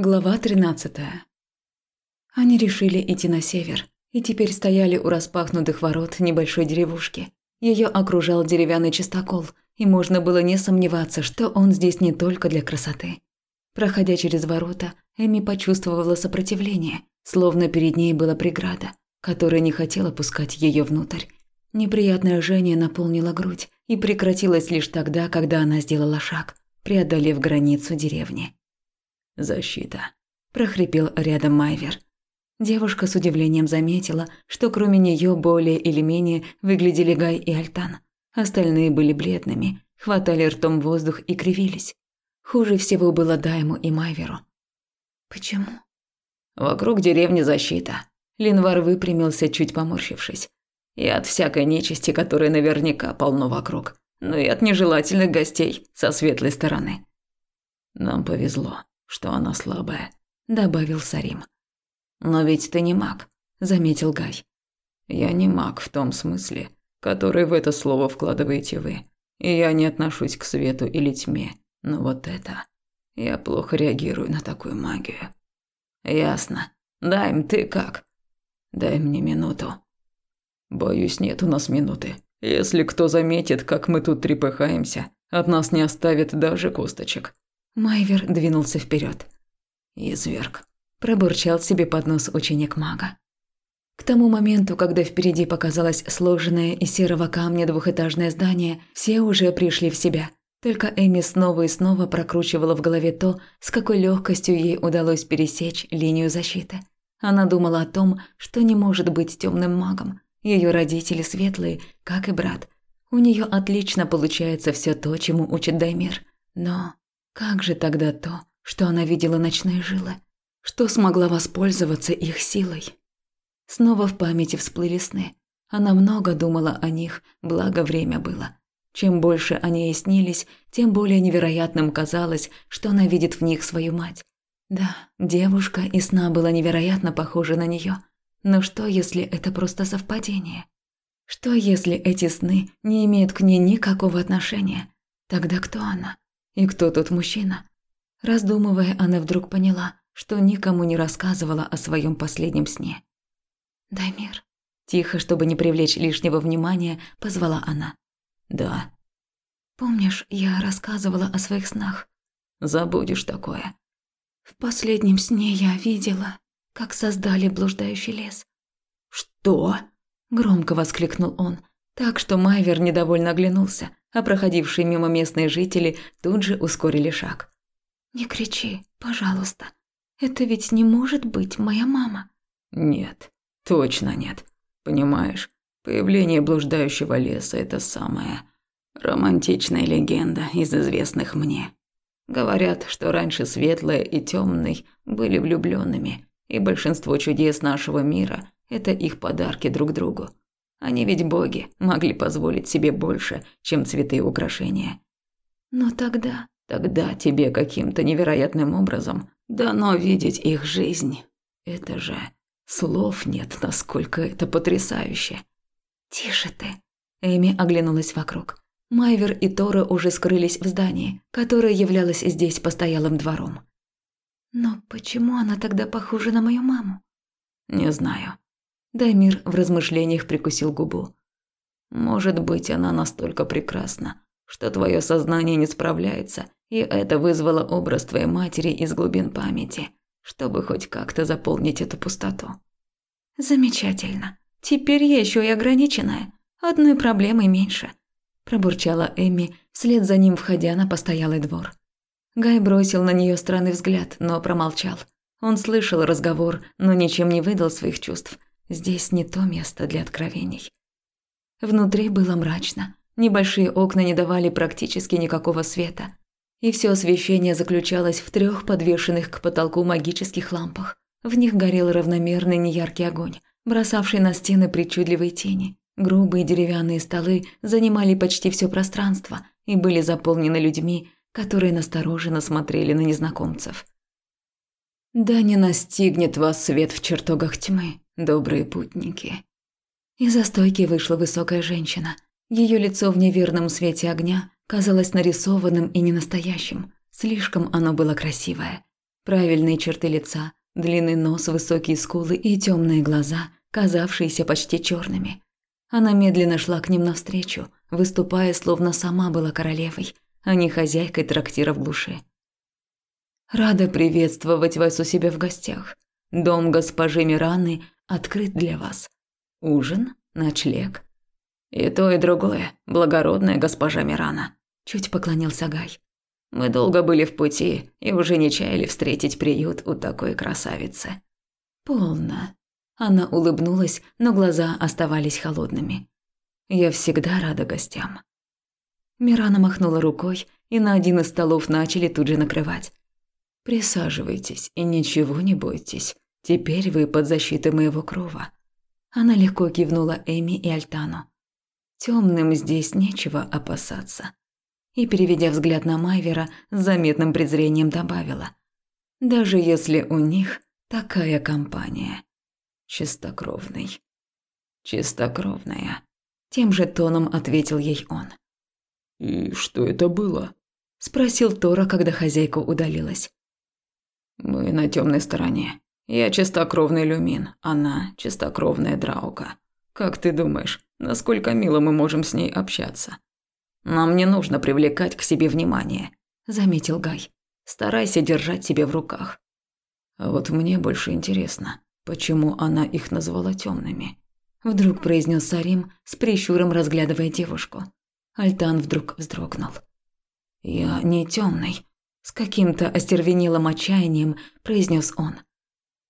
Глава 13. Они решили идти на север и теперь стояли у распахнутых ворот небольшой деревушки. Ее окружал деревянный чистокол, и можно было не сомневаться, что он здесь не только для красоты. Проходя через ворота, Эми почувствовала сопротивление, словно перед ней была преграда, которая не хотела пускать ее внутрь. Неприятное жжение наполнило грудь и прекратилось лишь тогда, когда она сделала шаг, преодолев границу деревни. «Защита», – прохрипел рядом Майвер. Девушка с удивлением заметила, что кроме нее более или менее выглядели Гай и Альтан. Остальные были бледными, хватали ртом воздух и кривились. Хуже всего было Дайму и Майверу. «Почему?» «Вокруг деревни защита». Линвар выпрямился, чуть поморщившись. «И от всякой нечисти, которой наверняка полно вокруг. Но и от нежелательных гостей со светлой стороны». «Нам повезло», что она слабая», – добавил Сарим. «Но ведь ты не маг», – заметил Гай. «Я не маг в том смысле, который в это слово вкладываете вы. И я не отношусь к свету или тьме. Но вот это... Я плохо реагирую на такую магию». «Ясно. Дайм, ты как?» «Дай мне минуту». «Боюсь, нет у нас минуты. Если кто заметит, как мы тут трепыхаемся, от нас не оставит даже косточек. Майвер двинулся вперед. «Изверг», – пробурчал себе под нос ученик мага. К тому моменту, когда впереди показалось сложенное из серого камня двухэтажное здание, все уже пришли в себя. Только Эми снова и снова прокручивала в голове то, с какой легкостью ей удалось пересечь линию защиты. Она думала о том, что не может быть темным магом. Ее родители светлые, как и брат. У нее отлично получается все то, чему учит Даймир. Но как же тогда то, что она видела ночные жилы? Что смогла воспользоваться их силой? Снова в памяти всплыли сны. Она много думала о них, благо время было. Чем больше они ей снились, тем более невероятным казалось, что она видит в них свою мать. Да, девушка из сна была невероятно похожа на нее. Но что, если это просто совпадение? Что, если эти сны не имеют к ней никакого отношения? Тогда кто она? И кто тот мужчина? Раздумывая, она вдруг поняла, что никому не рассказывала о своем последнем сне. «Дай мир». Тихо, чтобы не привлечь лишнего внимания, позвала она. «Да». «Помнишь, я рассказывала о своих снах?» «Забудешь такое». «В последнем сне я видела, как создали блуждающий лес». «Что?» – громко воскликнул он, так что Майвер недовольно оглянулся, а проходившие мимо местные жители тут же ускорили шаг. «Не кричи, пожалуйста. Это ведь не может быть моя мама». «Нет, точно нет. Понимаешь, появление блуждающего леса – это самая романтичная легенда из известных мне. Говорят, что раньше светлые и темный были влюбленными, и большинство чудес нашего мира – это их подарки друг другу. Они ведь боги, могли позволить себе больше, чем цветы и украшения. Но тогда... Тогда тебе каким-то невероятным образом дано видеть их жизнь. Это же... Слов нет, насколько это потрясающе. «Тише ты!» Эми оглянулась вокруг. Майвер и Тора уже скрылись в здании, которое являлось здесь постоялым двором. «Но почему она тогда похожа на мою маму?» «Не знаю. Даймир в размышлениях прикусил губу. «Может быть, она настолько прекрасна, что твое сознание не справляется, и это вызвало образ твоей матери из глубин памяти, чтобы хоть как-то заполнить эту пустоту». «Замечательно. Теперь я еще и ограниченная. Одной проблемой меньше», – пробурчала Эми, вслед за ним входя на постоялый двор. Гай бросил на нее странный взгляд, но промолчал. Он слышал разговор, но ничем не выдал своих чувств – Здесь не то место для откровений. Внутри было мрачно. Небольшие окна не давали практически никакого света. И все освещение заключалось в трех подвешенных к потолку магических лампах. В них горел равномерный неяркий огонь, бросавший на стены причудливые тени. Грубые деревянные столы занимали почти все пространство и были заполнены людьми, которые настороженно смотрели на незнакомцев. «Да не настигнет вас свет в чертогах тьмы», добрые путники. Из-за стойки вышла высокая женщина. Ее лицо в неверном свете огня казалось нарисованным и ненастоящим. Слишком оно было красивое. Правильные черты лица, длинный нос, высокие скулы и темные глаза, казавшиеся почти черными. Она медленно шла к ним навстречу, выступая, словно сама была королевой, а не хозяйкой трактира в глуши. «Рада приветствовать вас у себя в гостях. Дом госпожи Мираны открыт для вас. Ужин, ночлег». «И то, и другое, благородная госпожа Мирана», – чуть поклонился Гай. «Мы долго были в пути и уже не чаяли встретить приют у такой красавицы». «Полно», она улыбнулась, но глаза оставались холодными. «Я всегда рада гостям». Мирана махнула рукой, и на один из столов начали тут же накрывать. «Присаживайтесь и ничего не бойтесь. Теперь вы под защитой моего крова». Она легко кивнула Эми и Альтану. Темным здесь нечего опасаться». И, переведя взгляд на Майвера, с заметным презрением добавила. «Даже если у них такая компания» чистокровный. Чистокровная. Тем же тоном ответил ей он. «И что это было?» Спросил Тора, когда хозяйка удалилась. «Мы на темной стороне. Я чистокровный люмин, она чистокровная драука. Как ты думаешь, насколько мило мы можем с ней общаться? Нам не нужно привлекать к себе внимание», – заметил Гай. «Старайся держать себя в руках». А вот мне больше интересно, Почему она их назвала темными? Вдруг произнес Сарим, с прищуром разглядывая девушку. Альтан вдруг вздрогнул. «Я не темный», – с каким-то остервенелым отчаянием произнес он.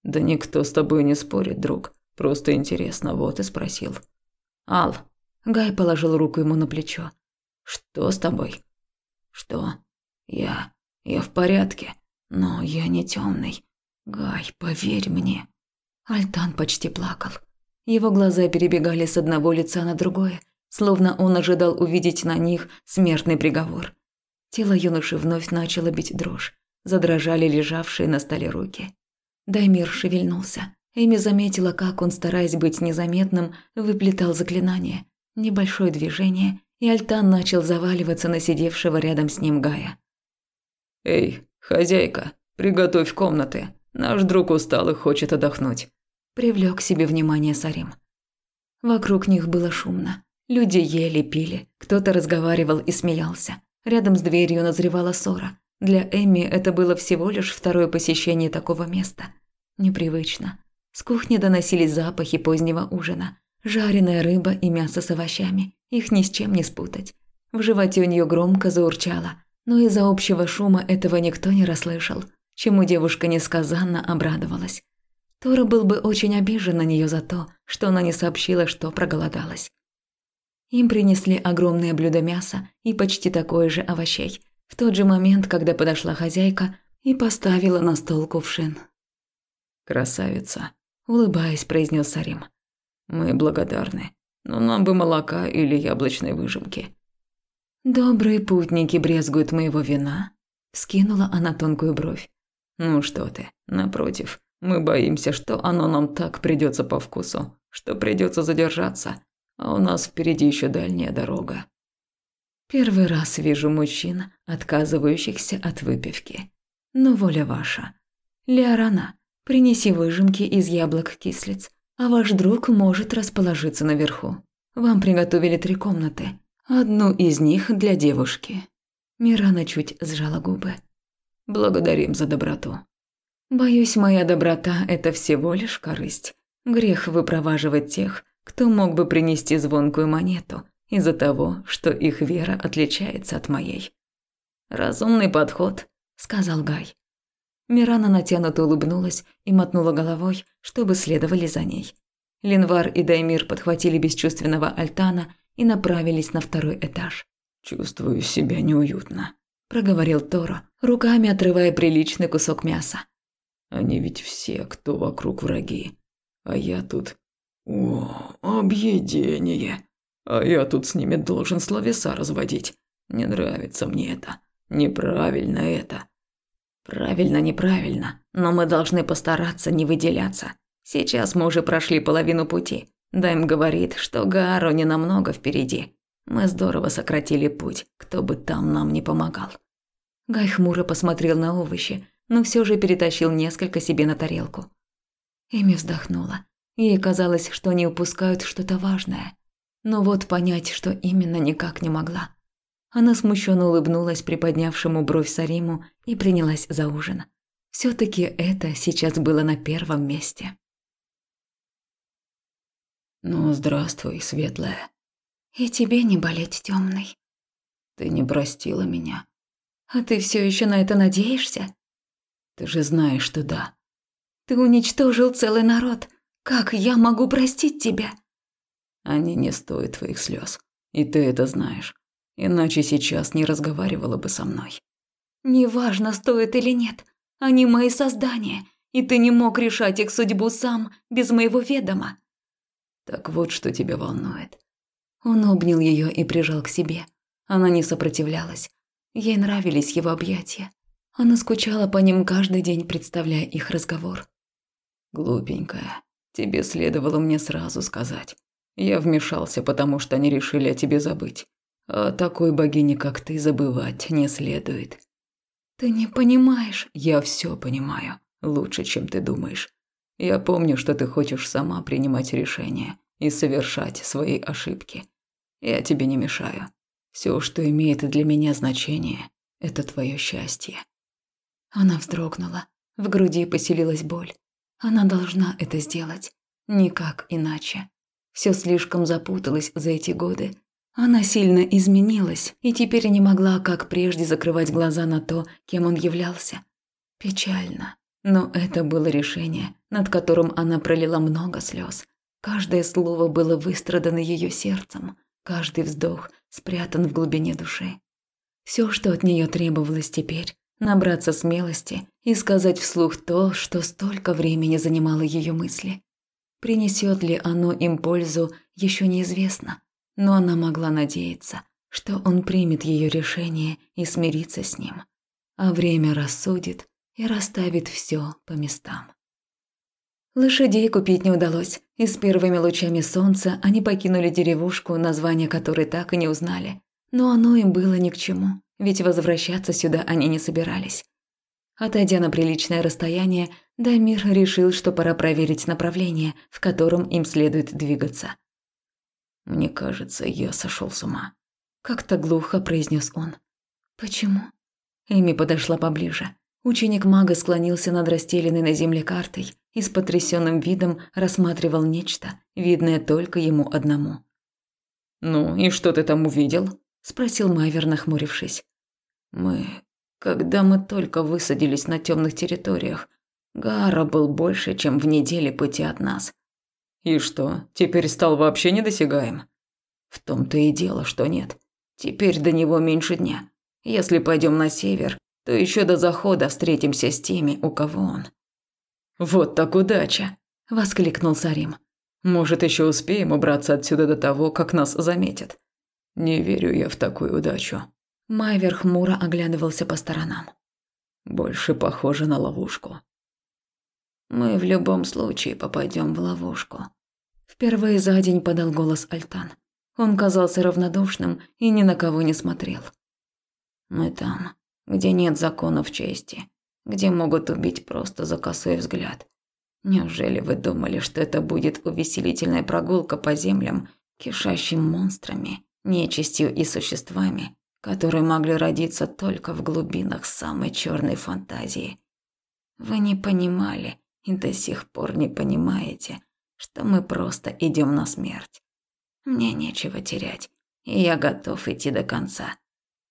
«Да никто с тобой не спорит, друг. Просто интересно, вот и спросил». «Ал», – Гай положил руку ему на плечо. «Что с тобой?» «Что? Я... я в порядке, но я не темный. Гай, поверь мне». Альтан почти плакал. Его глаза перебегали с одного лица на другое, словно он ожидал увидеть на них смертный приговор. Тело юноши вновь начало бить дрожь, задрожали лежавшие на столе руки. Даймир шевельнулся. Эми заметила, как он, стараясь быть незаметным, выплетал заклинание. Небольшое движение, и Альтан начал заваливаться на сидевшего рядом с ним Гая. «Эй, хозяйка, приготовь комнаты. Наш друг устал и хочет отдохнуть привлек к себе внимание Сарим. Вокруг них было шумно. Люди ели, пили, кто-то разговаривал и смеялся. Рядом с дверью назревала ссора. Для Эми это было всего лишь второе посещение такого места. Непривычно. С кухни доносились запахи позднего ужина. Жареная рыба и мясо с овощами. Их ни с чем не спутать. В животе у нее громко заурчало, но из-за общего шума этого никто не расслышал, чему девушка несказанно обрадовалась. Тора был бы очень обижен на нее за то, что она не сообщила, что проголодалась. Им принесли огромное блюдо мяса и почти такое же овощей, в тот же момент, когда подошла хозяйка и поставила на стол кувшин. «Красавица», – улыбаясь, произнес Сарим. «Мы благодарны, но нам бы молока или яблочной выжимки». «Добрые путники брезгуют моего вина?» – скинула она тонкую бровь. «Ну что ты, напротив, мы боимся, что оно нам так придется по вкусу, что придется задержаться, а у нас впереди еще дальняя дорога. Первый раз вижу мужчин, отказывающихся от выпивки. Но воля ваша. Леорана, принеси выжимки из яблок-кислиц, а ваш друг может расположиться наверху. Вам приготовили три комнаты. Одну из них для девушки. Мирана чуть сжала губы. Благодарим за доброту. Боюсь, моя доброта – это всего лишь корысть. Грех выпроваживать тех, кто мог бы принести звонкую монету из-за того, что их вера отличается от моей. «Разумный подход», – сказал Гай. Мирана натянуто улыбнулась и мотнула головой, чтобы следовали за ней. Линвар и Даймир подхватили бесчувственного Альтана и направились на второй этаж. «Чувствую себя неуютно», – проговорил Торо, руками отрывая приличный кусок мяса. Они ведь все, кто вокруг враги. А я тут... О, объедение. А я тут с ними должен словеса разводить. Не нравится мне это. Неправильно это. Правильно, неправильно. Но мы должны постараться не выделяться. Сейчас мы уже прошли половину пути. Дайм говорит, что Гааро не намного впереди. Мы здорово сократили путь, кто бы там нам не помогал. Гай хмуро посмотрел на овощи, но все же перетащил несколько себе на тарелку. Эми вздохнула. Ей казалось, что они упускают что-то важное. Но вот понять, что именно, никак не могла. Она смущенно улыбнулась приподнявшему бровь Сариму и принялась за ужин. все таки это сейчас было на первом месте. «Ну, здравствуй, светлая». «И тебе не болеть, темный. «Ты не простила меня». «А ты все еще на это надеешься?» «Ты же знаешь, что да». «Ты уничтожил целый народ. Как я могу простить тебя?» «Они не стоят твоих слез, и ты это знаешь. Иначе сейчас не разговаривала бы со мной». «Неважно, стоит или нет. Они мои создания, и ты не мог решать их судьбу сам, без моего ведома». Так вот, что тебя волнует. Он обнял ее и прижал к себе. Она не сопротивлялась. Ей нравились его объятия. Она скучала по ним каждый день, представляя их разговор. Глупенькая, тебе следовало мне сразу сказать. Я вмешался, потому что они решили о тебе забыть. А такой богине, как ты, забывать не следует. Ты не понимаешь. Я все понимаю. Лучше, чем ты думаешь. Я помню, что ты хочешь сама принимать решения и совершать свои ошибки. Я тебе не мешаю. Все, что имеет для меня значение, это твое счастье. Она вздрогнула. В груди поселилась боль. Она должна это сделать. Никак иначе. Все слишком запуталось за эти годы. Она сильно изменилась и теперь не могла, как прежде, закрывать глаза на то, кем он являлся. Печально. Но это было решение, над которым она пролила много слез. Каждое слово было выстрадано ее сердцем, каждый вздох спрятан в глубине души. Все, что от нее требовалось теперь, набраться смелости и сказать вслух то, что столько времени занимало ее мысли. Принесет ли оно им пользу, еще неизвестно, но она могла надеяться, что он примет ее решение и смирится с ним. А время рассудит, и расставит все по местам. Лошадей купить не удалось, и с первыми лучами солнца они покинули деревушку, название которой так и не узнали. Но оно им было ни к чему, ведь возвращаться сюда они не собирались. Отойдя на приличное расстояние, Дамир решил, что пора проверить направление, в котором им следует двигаться. «Мне кажется, я сошел с ума», – как-то глухо произнес он. «Почему?» Эми подошла поближе. Ученик мага склонился над расстеленной на земле картой и с потрясенным видом рассматривал нечто, видное только ему одному. «Ну, и что ты там увидел?» – спросил Майвер, нахмурившись. «Мы... Когда мы только высадились на темных территориях, Гара был больше, чем в неделе пути от нас». «И что, теперь стал вообще недосягаем?» «В том-то и дело, что нет. Теперь до него меньше дня. Если пойдем на север, то еще до захода встретимся с теми, у кого он. Вот так удача, воскликнул Сарим. Может, еще успеем убраться отсюда до того, как нас заметят. Не верю я в такую удачу. Майвер хмуро оглядывался по сторонам. Больше похоже на ловушку. Мы в любом случае попадем в ловушку. Впервые за день подал голос Альтан. Он казался равнодушным и ни на кого не смотрел. Мы там, где нет законов чести, где могут убить просто за косой взгляд. Неужели вы думали, что это будет увеселительная прогулка по землям, кишащим монстрами, нечистью и существами, которые могли родиться только в глубинах самой черной фантазии? Вы не понимали и до сих пор не понимаете, что мы просто идем на смерть. Мне нечего терять, и я готов идти до конца.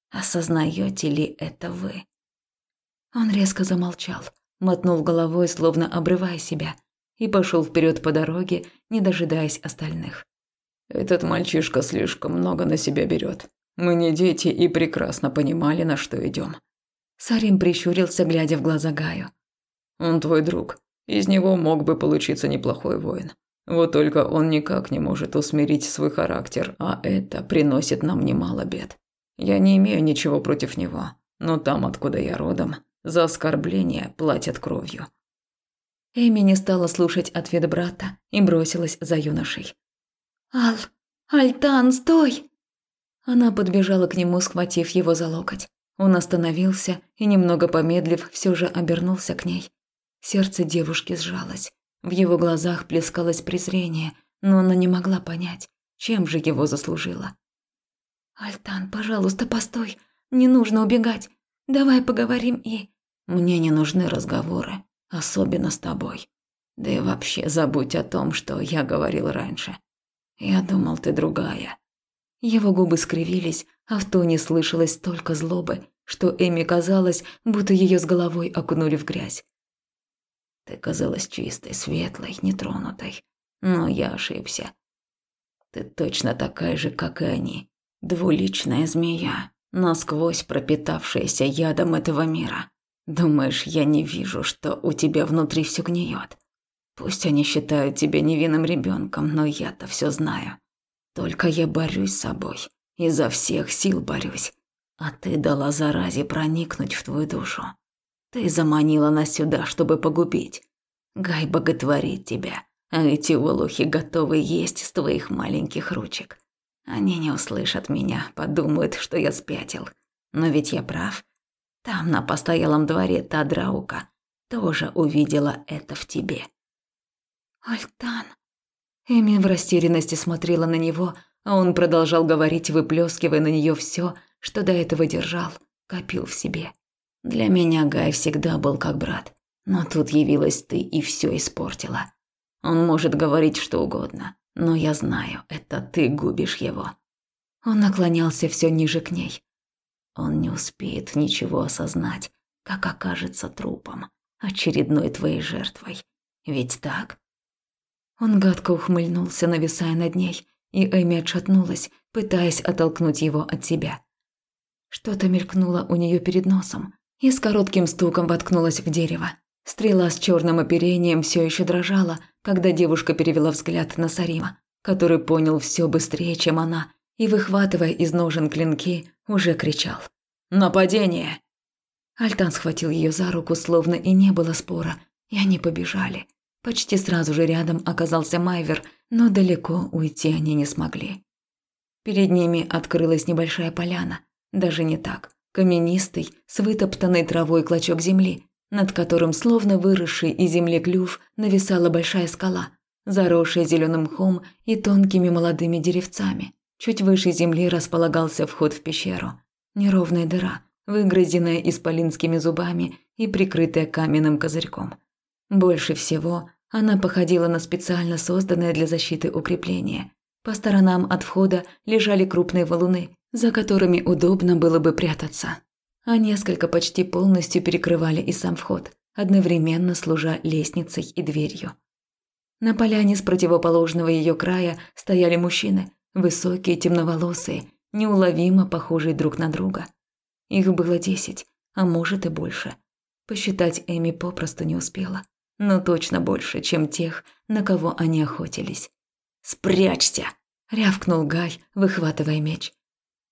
Осознаете ли это вы? Он резко замолчал, мотнул головой, словно обрывая себя, и пошел вперед по дороге, не дожидаясь остальных. Этот мальчишка слишком много на себя берет. Мы не дети и прекрасно понимали, на что идем. Сарим прищурился, глядя в глаза Гаю. Он твой друг. Из него мог бы получиться неплохой воин. Вот только он никак не может усмирить свой характер, а это приносит нам немало бед. Я не имею ничего против него, но там, откуда я родом, за оскорбление платят кровью. Эми не стала слушать ответ брата и бросилась за юношей. «Ал, Альтан, стой!» Она подбежала к нему, схватив его за локоть. Он остановился и, немного помедлив, все же обернулся к ней. Сердце девушки сжалось. В его глазах плескалось презрение, но она не могла понять, чем же его заслужила. «Альтан, пожалуйста, постой. Не нужно убегать. Давай поговорим и...» «Мне не нужны разговоры, особенно с тобой. Да и вообще забудь о том, что я говорил раньше. Я думал, ты другая». Его губы скривились, а в тоне слышалось столько злобы, что Эми казалось, будто ее с головой окунули в грязь. Ты казалась чистой, светлой, нетронутой. Но я ошибся. Ты точно такая же, как и они. Двуличная змея, насквозь пропитавшаяся ядом этого мира. Думаешь, я не вижу, что у тебя внутри все гниет? Пусть они считают тебя невинным ребенком, но я-то все знаю. Только я борюсь с собой, изо всех сил борюсь. А ты дала заразе проникнуть в твою душу. Ты заманила нас сюда, чтобы погубить. Гай боготворит тебя, а эти волохи готовы есть с твоих маленьких ручек. Они не услышат меня, подумают, что я спятил. Но ведь я прав. Там, на постоялом дворе, та драука тоже увидела это в тебе. «Альтан...» Эми в растерянности смотрела на него, а он продолжал говорить, выплескивая на нее все, что до этого держал, копил в себе. «Для меня Гай всегда был как брат, но тут явилась ты и все испортила. Он может говорить что угодно, но я знаю, это ты губишь его». Он наклонялся все ниже к ней. Он не успеет ничего осознать, как окажется трупом, очередной твоей жертвой. Ведь так? Он гадко ухмыльнулся, нависая над ней, и Эми отшатнулась, пытаясь оттолкнуть его от себя. Что-то мелькнуло у нее перед носом и с коротким стуком воткнулось в дерево. Стрела с черным оперением все еще дрожала, когда девушка перевела взгляд на Сарима, который понял все быстрее, чем она, и, выхватывая из ножен клинки, уже кричал «Нападение!». Альтан схватил ее за руку, словно и не было спора, и они побежали. Почти сразу же рядом оказался Майвер, но далеко уйти они не смогли. Перед ними открылась небольшая поляна, даже не так, каменистый, с вытоптанной травой клочок земли, над которым, словно выросший из земли клюв, нависала большая скала, заросшая зеленым мхом и тонкими молодыми деревцами. Чуть выше земли располагался вход в пещеру. Неровная дыра, выгрызенная исполинскими зубами и прикрытая каменным козырьком. Больше всего она походила на специально созданное для защиты укрепление. По сторонам от входа лежали крупные валуны, за которыми удобно было бы прятаться. А несколько почти полностью перекрывали и сам вход, одновременно служа лестницей и дверью. На поляне с противоположного ее края стояли мужчины, высокие, темноволосые, неуловимо похожие друг на друга. Их было десять, а может и больше. Посчитать Эми попросту не успела но точно больше, чем тех, на кого они охотились. «Спрячься!» – рявкнул Гай, выхватывая меч.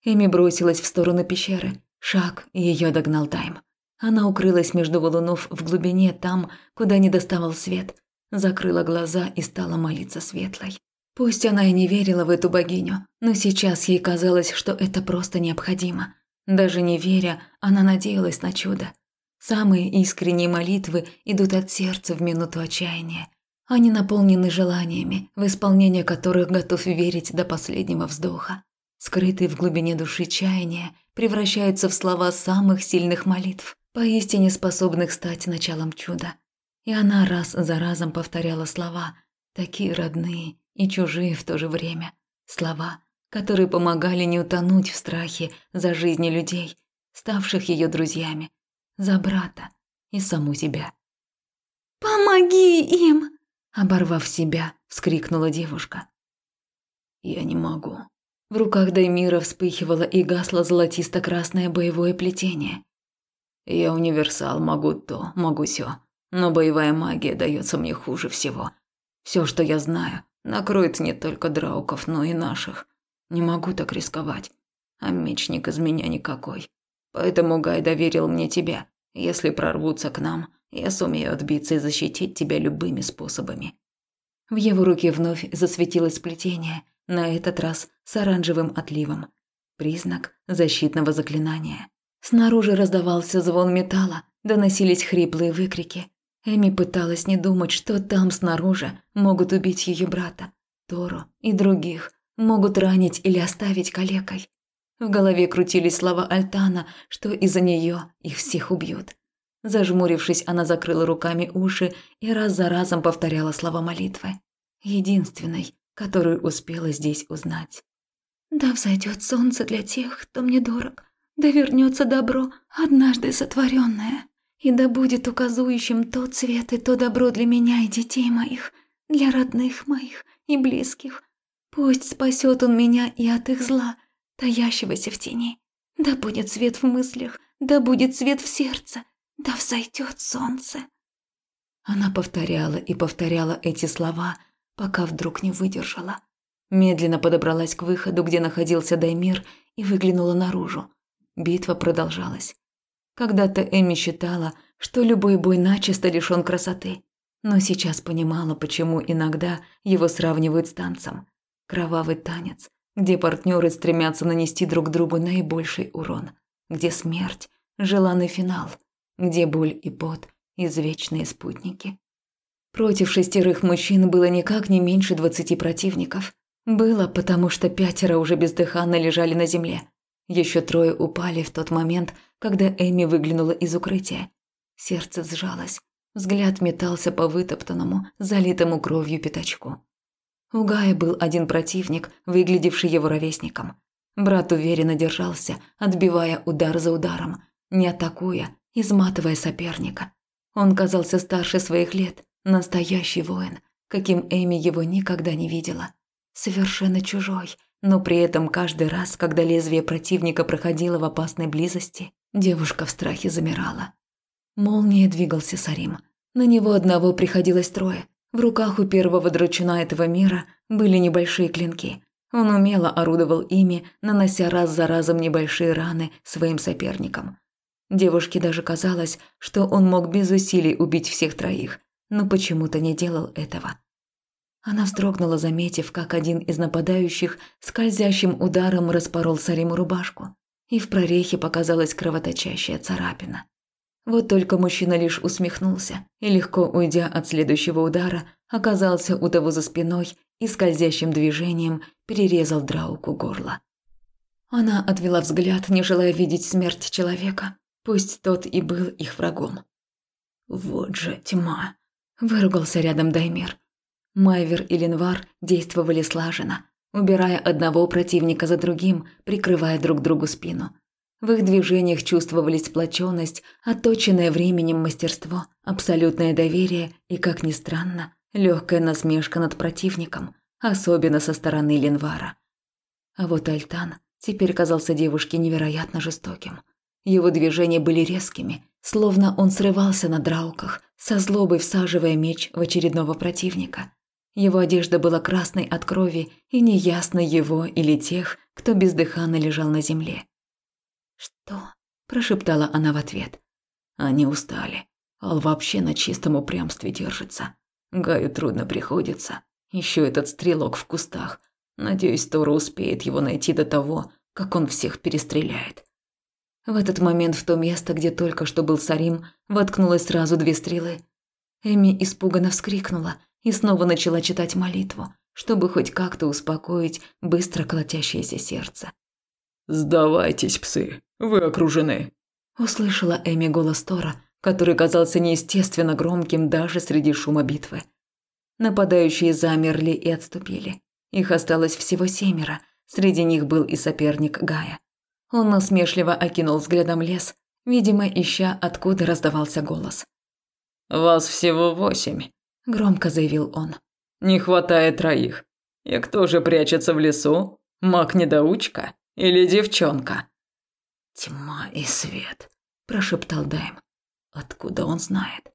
Эми бросилась в сторону пещеры. Шаг, и ее догнал Тайм. Она укрылась между валунов в глубине, там, куда не доставал свет. Закрыла глаза и стала молиться светлой. Пусть она и не верила в эту богиню, но сейчас ей казалось, что это просто необходимо. Даже не веря, она надеялась на чудо. Самые искренние молитвы идут от сердца в минуту отчаяния. Они наполнены желаниями, в исполнение которых готов верить до последнего вздоха. Скрытые в глубине души чаяния превращаются в слова самых сильных молитв, поистине способных стать началом чуда. И она раз за разом повторяла слова, такие родные и чужие в то же время. Слова, которые помогали не утонуть в страхе за жизни людей, ставших ее друзьями, за брата и саму себя. «Помоги им!» – оборвав себя, вскрикнула девушка. «Я не могу». В руках Даймира вспыхивало и гасло золотисто-красное боевое плетение. «Я универсал, могу то, могу сё, но боевая магия дается мне хуже всего. Все, что я знаю, накроет не только драуков, но и наших. Не могу так рисковать, а мечник из меня никакой. Поэтому Гай доверил мне тебя. Если прорвутся к нам, я сумею отбиться и защитить тебя любыми способами». В его руке вновь засветилось сплетение, на этот раз с оранжевым отливом. Признак защитного заклинания. Снаружи раздавался звон металла, доносились хриплые выкрики. Эми пыталась не думать, что там снаружи могут убить ее брата, Тору и других, могут ранить или оставить калекой. В голове крутились слова Альтана, что из-за нее их всех убьют. Зажмурившись, она закрыла руками уши и раз за разом повторяла слова молитвы. Единственной, которую успела здесь узнать. «Да взойдет солнце для тех, кто мне дорог, да вернется добро, однажды сотворенное, и да будет указующим тот цвет и то добро для меня и детей моих, для родных моих и близких. Пусть спасет он меня и от их зла, таящегося в тени. Да будет свет в мыслях, да будет свет в сердце, да взойдет солнце. Она повторяла и повторяла эти слова, пока вдруг не выдержала. Медленно подобралась к выходу, где находился Даймир, и выглянула наружу. Битва продолжалась. Когда-то Эми считала, что любой бой начисто лишён красоты, но сейчас понимала, почему иногда его сравнивают с танцем. Кровавый танец, где партнеры стремятся нанести друг другу наибольший урон, где смерть – желанный финал, где боль и пот – извечные спутники. Против шестерых мужчин было никак не меньше двадцати противников. Было, потому что пятеро уже бездыханно лежали на земле. Еще трое упали в тот момент, когда Эми выглянула из укрытия. Сердце сжалось. Взгляд метался по вытоптанному, залитому кровью пятачку. У Гая был один противник, выглядевший его ровесником. Брат уверенно держался, отбивая удар за ударом, не атакуя, изматывая соперника. Он казался старше своих лет, настоящий воин, каким Эми его никогда не видела. Совершенно чужой, но при этом каждый раз, когда лезвие противника проходило в опасной близости, девушка в страхе замирала. Молния двигался Сарим. На него одного приходилось трое – в руках у первого драчуна этого мира были небольшие клинки. Он умело орудовал ими, нанося раз за разом небольшие раны своим соперникам. Девушке даже казалось, что он мог без усилий убить всех троих, но почему-то не делал этого. Она вздрогнула, заметив, как один из нападающих скользящим ударом распорол Сариму рубашку, и в прорехе показалась кровоточащая царапина. Вот только мужчина лишь усмехнулся и, легко уйдя от следующего удара, оказался у того за спиной и скользящим движением перерезал Драуку горло. Она отвела взгляд, не желая видеть смерть человека, пусть тот и был их врагом. «Вот же тьма!» – выругался рядом Даймир. Майвер и Ленвар действовали слаженно, убирая одного противника за другим, прикрывая друг другу спину – в их движениях чувствовались сплоченность, отточенное временем мастерство, абсолютное доверие и, как ни странно, легкая насмешка над противником, особенно со стороны Ленвара. А вот Альтан теперь казался девушке невероятно жестоким. Его движения были резкими, словно он срывался на драуках, со злобой всаживая меч в очередного противника. Его одежда была красной от крови и неясно его или тех, кто бездыханно лежал на земле. «Что?» – прошептала она в ответ. Они устали. Ал вообще на чистом упрямстве держится. Гаю трудно приходится. Еще этот стрелок в кустах. Надеюсь, Тора успеет его найти до того, как он всех перестреляет. В этот момент в то место, где только что был Сарим, воткнулось сразу две стрелы. Эми испуганно вскрикнула и снова начала читать молитву, чтобы хоть как-то успокоить быстро колотящееся сердце. «Сдавайтесь, псы, вы окружены!» Услышала Эми голос Тора, который казался неестественно громким даже среди шума битвы. Нападающие замерли и отступили. Их осталось всего семеро, среди них был и соперник Гая. Он насмешливо окинул взглядом лес, видимо, ища, откуда раздавался голос. «Вас всего восемь», – громко заявил он. «Не хватает троих. И кто же прячется в лесу? Маг-недоучка?» Или девчонка?» «Тьма и свет», – прошептал Дайм. «Откуда он знает?»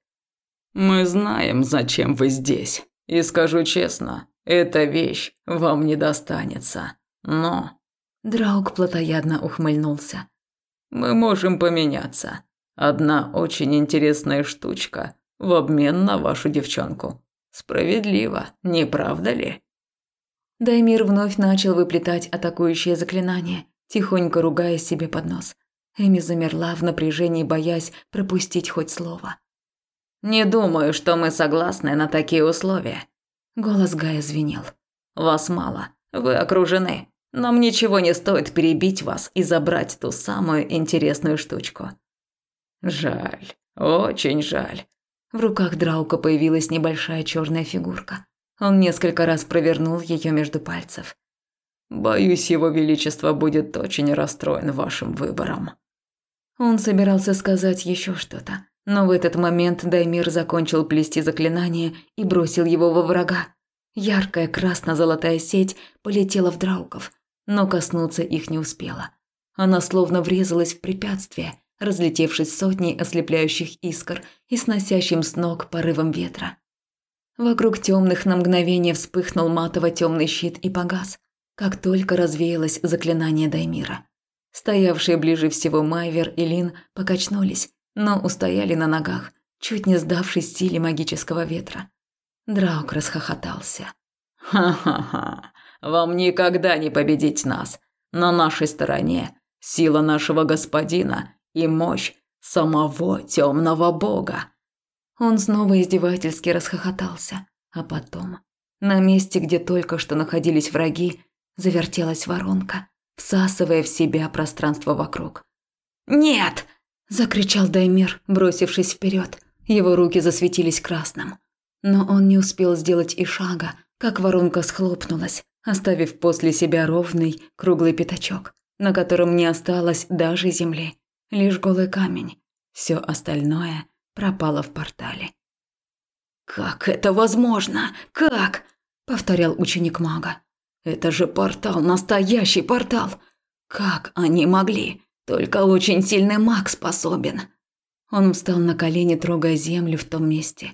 «Мы знаем, зачем вы здесь. И скажу честно, эта вещь вам не достанется. Но...» Драук плотоядно ухмыльнулся. «Мы можем поменяться. Одна очень интересная штучка в обмен на вашу девчонку. Справедливо, не правда ли?» Даймир вновь начал выплетать атакующее заклинание, тихонько ругая себе под нос. Эми замерла в напряжении, боясь пропустить хоть слово. «Не думаю, что мы согласны на такие условия». Голос Гая звенел. «Вас мало. Вы окружены. Нам ничего не стоит перебить вас и забрать ту самую интересную штучку». «Жаль. Очень жаль». В руках Драука появилась небольшая черная фигурка. Он несколько раз провернул ее между пальцев. «Боюсь, его величество будет очень расстроен вашим выбором». Он собирался сказать еще что-то, но в этот момент Даймир закончил плести заклинание и бросил его во врага. Яркая красно-золотая сеть полетела в Драуков, но коснуться их не успела. Она словно врезалась в препятствие, разлетевшись сотней ослепляющих искр и сносящим с ног порывом ветра. Вокруг темных на мгновение вспыхнул матово-темный щит и погас, как только развеялось заклинание Даймира. Стоявшие ближе всего Майвер и Лин покачнулись, но устояли на ногах, чуть не сдавшись силе магического ветра. Драук расхохотался. «Ха-ха-ха, вам никогда не победить нас. На нашей стороне сила нашего господина и мощь самого темного бога». Он снова издевательски расхохотался, а потом, на месте, где только что находились враги, завертелась воронка, всасывая в себя пространство вокруг. «Нет!» – закричал Даймир, бросившись вперед. Его руки засветились красным. Но он не успел сделать и шага, как воронка схлопнулась, оставив после себя ровный круглый пятачок, на котором не осталось даже земли, лишь голый камень. Все остальное пропало в портале. «Как это возможно? Как?» – повторял ученик мага. Это же портал, настоящий портал. Как они могли? Только очень сильный маг способен. Он встал на колени, трогая землю в том месте.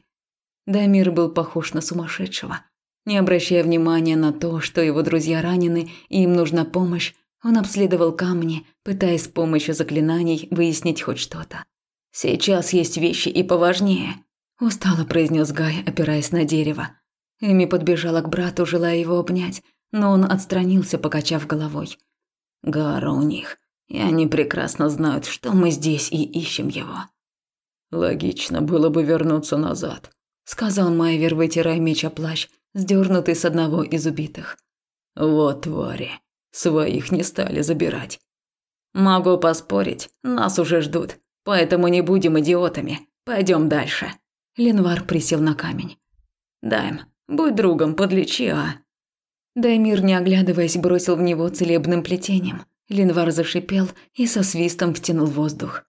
Дамир был похож на сумасшедшего. Не обращая внимания на то, что его друзья ранены и им нужна помощь, он обследовал камни, пытаясь с помощью заклинаний выяснить хоть что-то. «Сейчас есть вещи и поважнее», – устало произнес Гай, опираясь на дерево. Эми подбежала к брату, желая его обнять, но он отстранился, покачав головой. «Гара у них, и они прекрасно знают, что мы здесь и ищем его». «Логично было бы вернуться назад», – сказал Майвер, вытирая меч о плащ, сдернутый с одного из убитых. «Вот твари, своих не стали забирать». «Могу поспорить, нас уже ждут, поэтому не будем идиотами. Пойдем дальше». Ленвар присел на камень. «Дайм, будь другом, подлечи, а?» Даймир, не оглядываясь, бросил в него целебным плетением. Линвар зашипел и со свистом втянул воздух.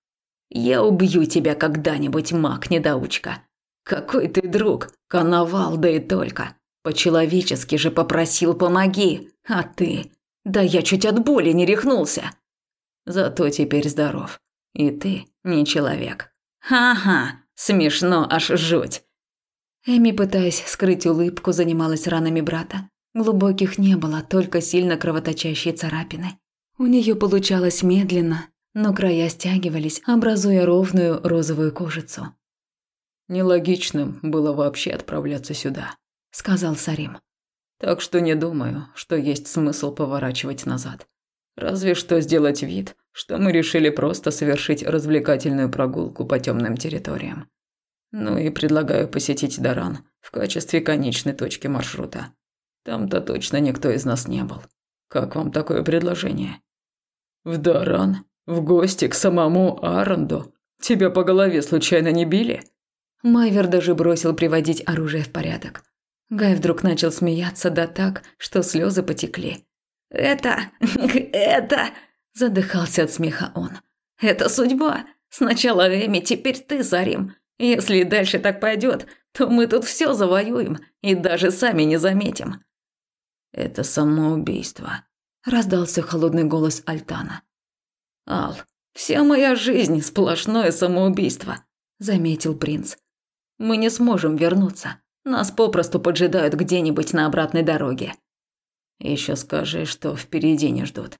«Я убью тебя когда-нибудь, маг-недоучка. Какой ты друг, коновал, да и только. По-человечески же попросил помоги, а ты... Да я чуть от боли не рехнулся. Зато теперь здоров. И ты не человек. Ха-ха, смешно аж жуть». Эми, пытаясь скрыть улыбку, занималась ранами брата. Глубоких не было, только сильно кровоточащие царапины. У нее получалось медленно, но края стягивались, образуя ровную розовую кожицу. «Нелогичным было вообще отправляться сюда», – сказал Сарим. «Так что не думаю, что есть смысл поворачивать назад. Разве что сделать вид, что мы решили просто совершить развлекательную прогулку по темным территориям. Ну и предлагаю посетить Даран в качестве конечной точки маршрута. Там-то точно никто из нас не был. Как вам такое предложение? В Даран? В гости к самому Аранду? Тебя по голове случайно не били? Майвер даже бросил приводить оружие в порядок. Гай вдруг начал смеяться да так, что слезы потекли. «Это... это...» – задыхался от смеха он. «Это судьба. Сначала Эми, теперь ты, Зарим. Если дальше так пойдет, то мы тут все завоюем и даже сами не заметим. Это самоубийство. Раздался холодный голос Альтана. Ал, вся моя жизнь сплошное самоубийство, заметил принц. Мы не сможем вернуться. Нас попросту поджидают где-нибудь на обратной дороге. Еще скажи, что впереди не ждут.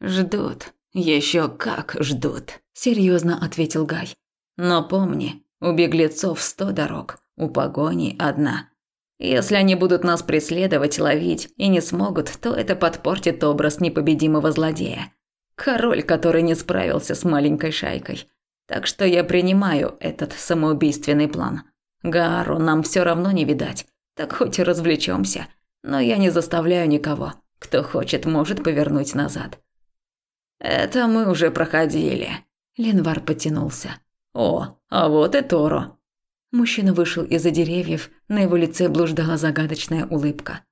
Ждут. Еще как ждут, серьезно ответил Гай. Но помни, у беглецов сто дорог, у погони одна. Если они будут нас преследовать, ловить и не смогут, то это подпортит образ непобедимого злодея. Король, который не справился с маленькой шайкой. Так что я принимаю этот самоубийственный план. Гару нам все равно не видать, так хоть и развлечемся. Но я не заставляю никого. Кто хочет, может повернуть назад. Это мы уже проходили. Ленвар потянулся. О, а вот и Торо. Мужчина вышел из-за деревьев, на его лице блуждала загадочная улыбка.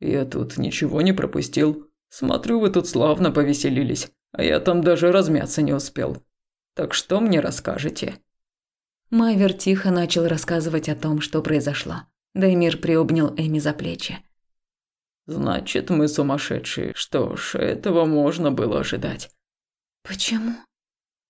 Я тут ничего не пропустил. Смотрю, вы тут славно повеселились, а я там даже размяться не успел. Так что мне расскажете?» Майвер тихо начал рассказывать о том, что произошло. Даймир приобнял Эми за плечи. «Значит, мы сумасшедшие. Что ж, этого можно было ожидать». «Почему?»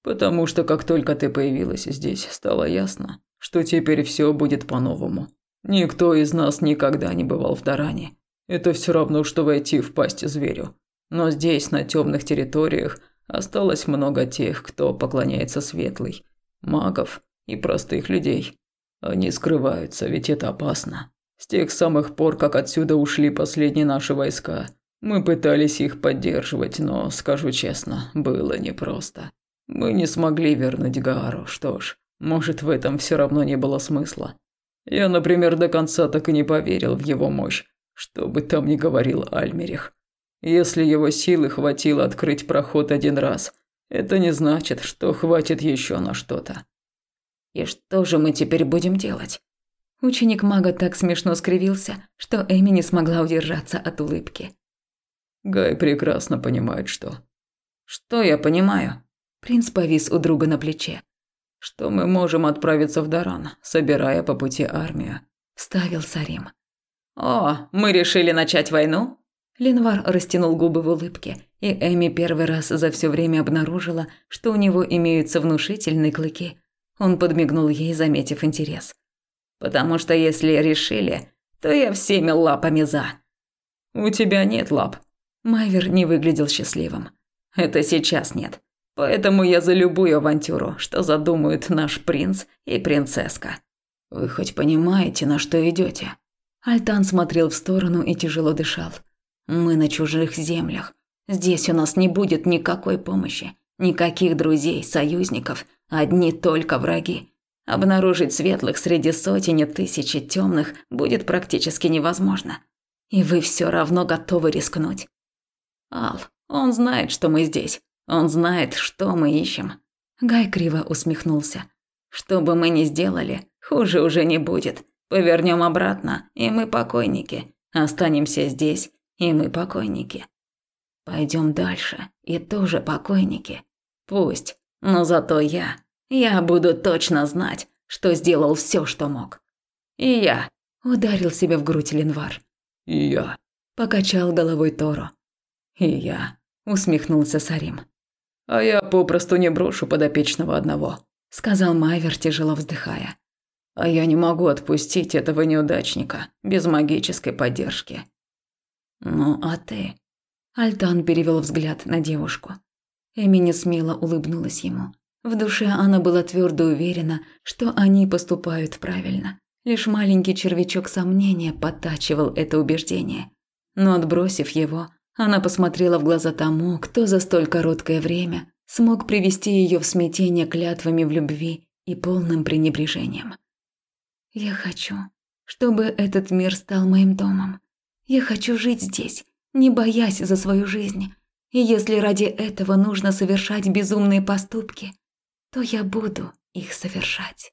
«Потому что как только ты появилась здесь, стало ясно, что теперь все будет по-новому. Никто из нас никогда не бывал в Даране. Это все равно, что войти в пасть зверю. Но здесь, на темных территориях, Осталось много тех, кто поклоняется светлой, магов и простых людей. Они скрываются, ведь это опасно. С тех самых пор, как отсюда ушли последние наши войска, мы пытались их поддерживать, но, скажу честно, было непросто. Мы не смогли вернуть Гару, что ж, может в этом все равно не было смысла. Я, например, до конца так и не поверил в его мощь, что бы там ни говорил Альмерих. Если его силы хватило открыть проход один раз, это не значит, что хватит еще на что-то. И что же мы теперь будем делать? Ученик мага так смешно скривился, что Эми не смогла удержаться от улыбки. Гай прекрасно понимает, что. Что я понимаю? Принц повис у друга на плече. Что мы можем отправиться в Даран, собирая по пути армию. Ставил Сарим. О, мы решили начать войну? Ленвар растянул губы в улыбке, и Эми первый раз за все время обнаружила, что у него имеются внушительные клыки. Он подмигнул ей, заметив интерес. «Потому что если решили, то я всеми лапами за». «У тебя нет лап». Майвер не выглядел счастливым. «Это сейчас нет. Поэтому я за любую авантюру, что задумают наш принц и принцесска». «Вы хоть понимаете, на что идете? Альтан смотрел в сторону и тяжело дышал. Мы на чужих землях. Здесь у нас не будет никакой помощи, никаких друзей, союзников, одни только враги. Обнаружить светлых среди сотен тысячи темных будет практически невозможно. И вы все равно готовы рискнуть. Ал, он знает, что мы здесь. Он знает, что мы ищем. Гай криво усмехнулся. Что бы мы ни сделали, хуже уже не будет. Повернем обратно, и мы покойники. Останемся здесь и мы покойники. Пойдем дальше, и тоже покойники. Пусть, но зато я, я буду точно знать, что сделал все, что мог. И я, ударил себя в грудь Ленвар. И я, покачал головой Торо. И я, усмехнулся Сарим. А я попросту не брошу подопечного одного, сказал Майвер, тяжело вздыхая. А я не могу отпустить этого неудачника без магической поддержки. «Ну, а ты?» Альтан перевел взгляд на девушку. Эми не смело улыбнулась ему. В душе она была твердо уверена, что они поступают правильно. Лишь маленький червячок сомнения подтачивал это убеждение. Но отбросив его, она посмотрела в глаза тому, кто за столь короткое время смог привести ее в смятение клятвами в любви и полным пренебрежением. «Я хочу, чтобы этот мир стал моим домом. Я хочу жить здесь, не боясь за свою жизнь. И если ради этого нужно совершать безумные поступки, то я буду их совершать.